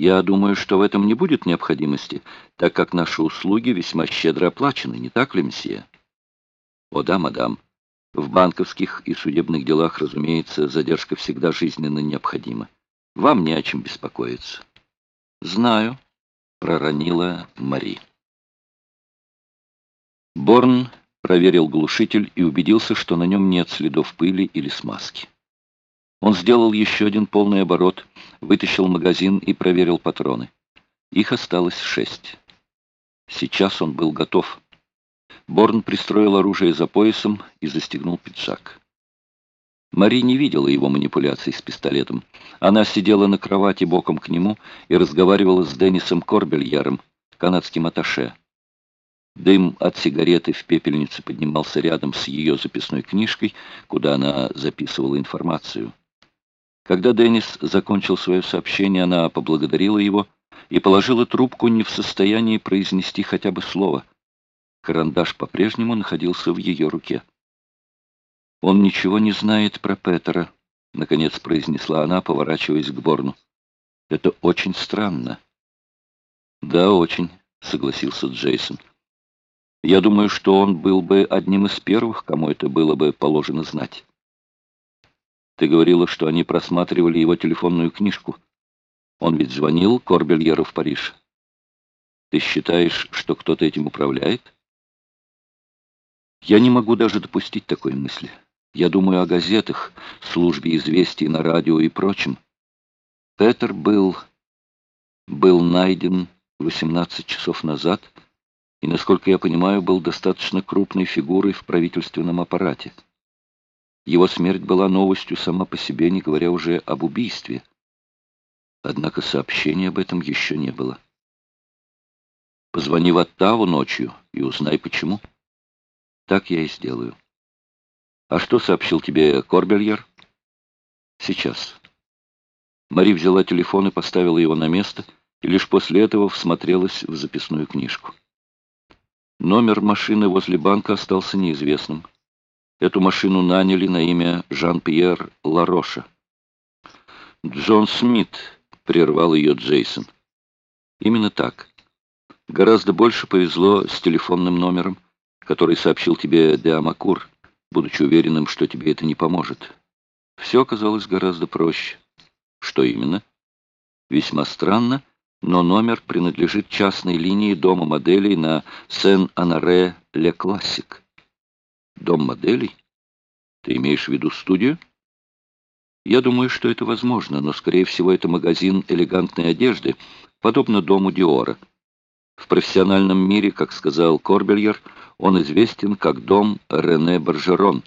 Я думаю, что в этом не будет необходимости, так как наши услуги весьма щедро оплачены, не так ли, мсье? О да, мадам. В банковских и судебных делах, разумеется, задержка всегда жизненно необходима. Вам не о чем беспокоиться. Знаю, проронила Мари. Борн проверил глушитель и убедился, что на нем нет следов пыли или смазки. Он сделал еще один полный оборот, вытащил магазин и проверил патроны. Их осталось шесть. Сейчас он был готов. Борн пристроил оружие за поясом и застегнул пиджак. Мари не видела его манипуляций с пистолетом. Она сидела на кровати боком к нему и разговаривала с Деннисом Корбельяром, канадским аташе. Дым от сигареты в пепельнице поднимался рядом с ее записной книжкой, куда она записывала информацию. Когда Деннис закончил свое сообщение, она поблагодарила его и положила трубку не в состоянии произнести хотя бы слово. Карандаш по-прежнему находился в ее руке. «Он ничего не знает про Петера», — наконец произнесла она, поворачиваясь к Борну. «Это очень странно». «Да, очень», — согласился Джейсон. «Я думаю, что он был бы одним из первых, кому это было бы положено знать». Ты говорила, что они просматривали его телефонную книжку. Он ведь звонил Корбельеру в Париж. Ты считаешь, что кто-то этим управляет? Я не могу даже допустить такой мысли. Я думаю о газетах, службе известий на радио и прочем. Петер был... был найден 18 часов назад и, насколько я понимаю, был достаточно крупной фигурой в правительственном аппарате. Его смерть была новостью сама по себе, не говоря уже об убийстве. Однако сообщения об этом еще не было. Позвони в Оттаву ночью и узнай, почему. Так я и сделаю. А что сообщил тебе Корбельер? Сейчас. Мари взяла телефон и поставила его на место, и лишь после этого всмотрелась в записную книжку. Номер машины возле банка остался неизвестным. Эту машину наняли на имя Жан-Пьер Лароша. «Джон Смит», — прервал ее Джейсон. «Именно так. Гораздо больше повезло с телефонным номером, который сообщил тебе Деамакур, будучи уверенным, что тебе это не поможет. Все оказалось гораздо проще. Что именно? Весьма странно, но номер принадлежит частной линии дома моделей на Сен-Анаре-Ле-Классик. Дом моделей? Ты имеешь в виду студию? Я думаю, что это возможно, но, скорее всего, это магазин элегантной одежды, подобно дому Диора. В профессиональном мире, как сказал Корбельер, он известен как дом Рене Баржерон.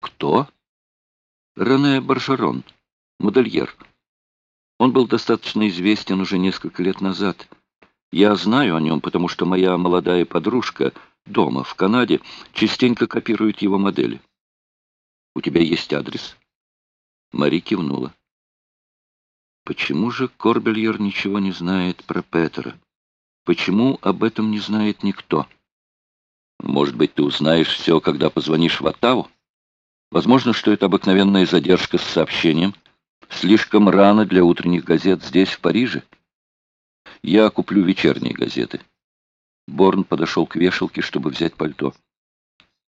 Кто? Рене Баржерон, модельер. Он был достаточно известен уже несколько лет назад. Я знаю о нем, потому что моя молодая подружка дома в Канаде частенько копирует его модели. У тебя есть адрес?» Мари кивнула. «Почему же Корбельер ничего не знает про Петера? Почему об этом не знает никто? Может быть, ты узнаешь все, когда позвонишь в Оттаву? Возможно, что это обыкновенная задержка с сообщением. Слишком рано для утренних газет здесь, в Париже. Я куплю вечерние газеты». Борн подошел к вешалке, чтобы взять пальто.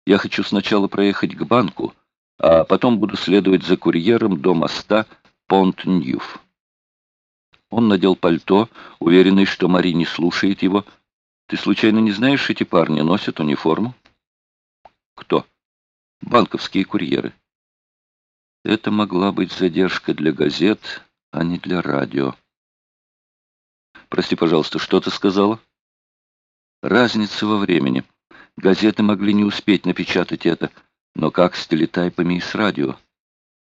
«Я хочу сначала проехать к банку, а потом буду следовать за курьером до моста Понт-Ньюф». Он надел пальто, уверенный, что Мари не слушает его. «Ты случайно не знаешь, эти парни носят униформу?» «Кто?» «Банковские курьеры». Это могла быть задержка для газет, а не для радио. «Прости, пожалуйста, что ты сказала?» Разница во времени. Газеты могли не успеть напечатать это, но как с телетайпами и с радио?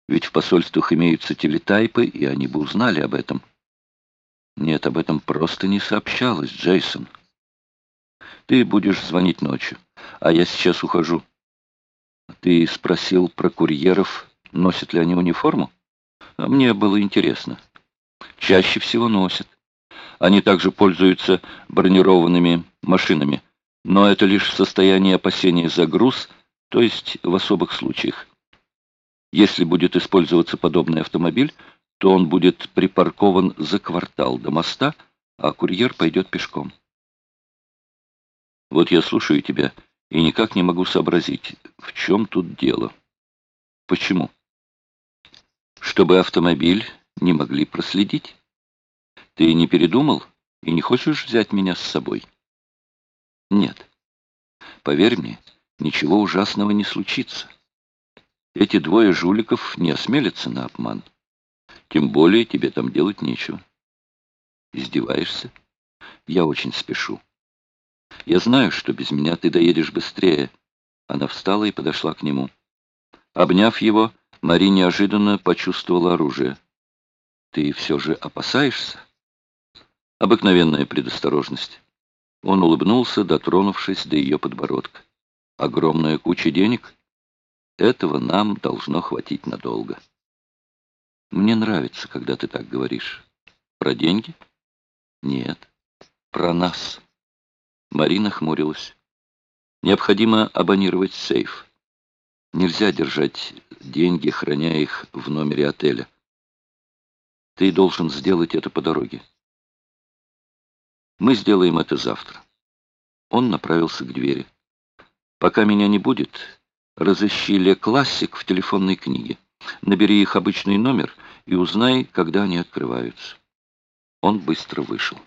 Ведь в посольствах имеются телетайпы, и они бы узнали об этом. Нет, об этом просто не сообщалось, Джейсон. Ты будешь звонить ночью, а я сейчас ухожу. Ты спросил про курьеров, носят ли они униформу? А мне было интересно. Чаще всего носят. Они также пользуются бронированными машинами, но это лишь в состоянии опасения за груз, то есть в особых случаях. Если будет использоваться подобный автомобиль, то он будет припаркован за квартал до моста, а курьер пойдет пешком. Вот я слушаю тебя и никак не могу сообразить, в чем тут дело. Почему? Чтобы автомобиль не могли проследить. Ты не передумал и не хочешь взять меня с собой? Нет. Поверь мне, ничего ужасного не случится. Эти двое жуликов не осмелятся на обман. Тем более тебе там делать нечего. Издеваешься? Я очень спешу. Я знаю, что без меня ты доедешь быстрее. Она встала и подошла к нему. Обняв его, Мари неожиданно почувствовала оружие. Ты все же опасаешься? Обыкновенная предосторожность. Он улыбнулся, дотронувшись до ее подбородка. Огромная куча денег? Этого нам должно хватить надолго. Мне нравится, когда ты так говоришь. Про деньги? Нет. Про нас. Марина хмурилась. Необходимо абонировать сейф. Нельзя держать деньги, храня их в номере отеля. Ты должен сделать это по дороге. Мы сделаем это завтра. Он направился к двери. Пока меня не будет, разыщи Ле Классик в телефонной книге. Набери их обычный номер и узнай, когда они открываются. Он быстро вышел.